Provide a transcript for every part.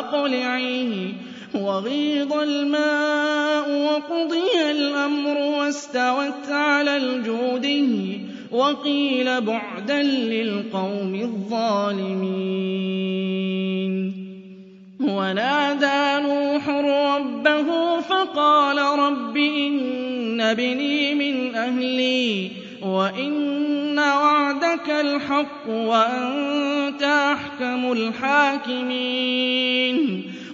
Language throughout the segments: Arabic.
وأقلعيه وغيض الماء وقضي الأمر واستوت على الجوده وقيل بعدا للقوم الظالمين. ونادى نوح ربه فقال رب إن بني من أهلي وإن وعدك الحق وأنت أحكم الحاكمين.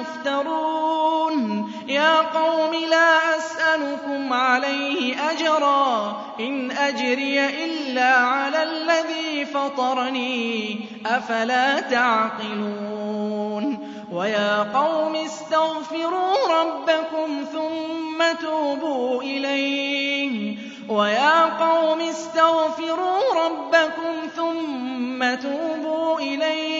مفترون يَا قَوْمِ لَا أَسْأَلُكُمْ عَلَيْهِ أَجْرًا. إِنْ أَجْرِيَ إِلَّا عَلَى الَّذِي فَطَرَنِي. أَفَلَا تَعْقِلُونَ. وَيَا قَوْمِ اسْتَغْفِرُوا رَبَّكُمْ ثُمَّ تُوبُوا إِلَيْهِ. وَيَا قَوْمِ اسْتَغْفِرُوا رَبَّكُمْ ثُمَّ تُوبُوا إِلَيْهِ.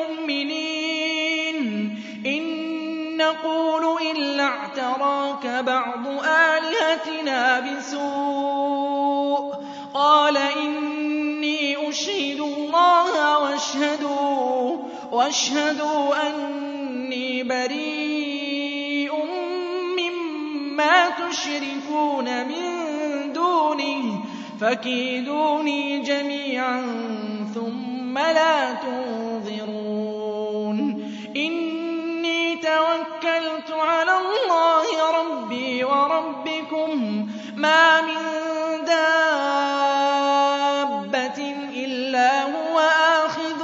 نَقُولُ إِلَّا اعْتَرَاكَ بَعْضُ آلِهَتِنَا بِسُوءٍ ۗ. قَالَ إِنِّي أُشْهِدُ اللَّهَ وَاشْهَدُوا, وأشهدوا أَنِّي بَرِيءٌ مِّمَّا تُشْرِكُونَ مِن دُونِهِ فَكِيدُونِي جَمِيعًا ثُمَّ لَا تُنظِرُونَ. اللَّهِ رَبِّي وَرَبِّكُمْ مَا مِن دَابَّةٍ إِلَّا هُوَ آخِذٌ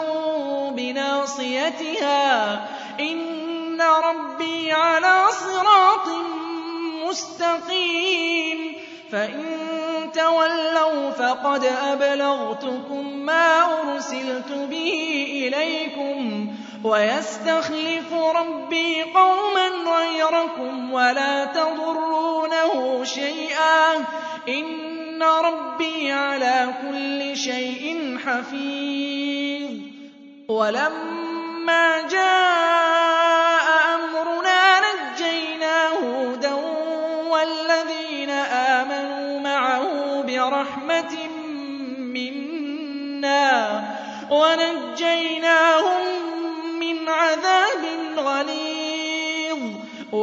بِنَاصِيَتِهَا. إِنَّ رَبِّي عَلَى صِرَاطٍ مُّسْتَقِيمٍ. فَإِن تولوا فقد أبلغتكم ما أرسلت به إليكم. وَيَسْتَخْلِفُ رَبِّي قَوْمًا غَيْرَكُمْ وَلَا تَضُرُّونَهُ شَيْئًا. إِنَّ رَبِّي عَلَى كُلِّ شَيْءٍ حَفِيظٌ. وَلَمَّا جَاءَ أَمْرُنَا نَجَّيْنَا هُودًا وَالَّذِينَ آمَنُوا مَعَهُ بِرَحْمَةٍ مِنَّا. ونجيناه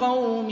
قوم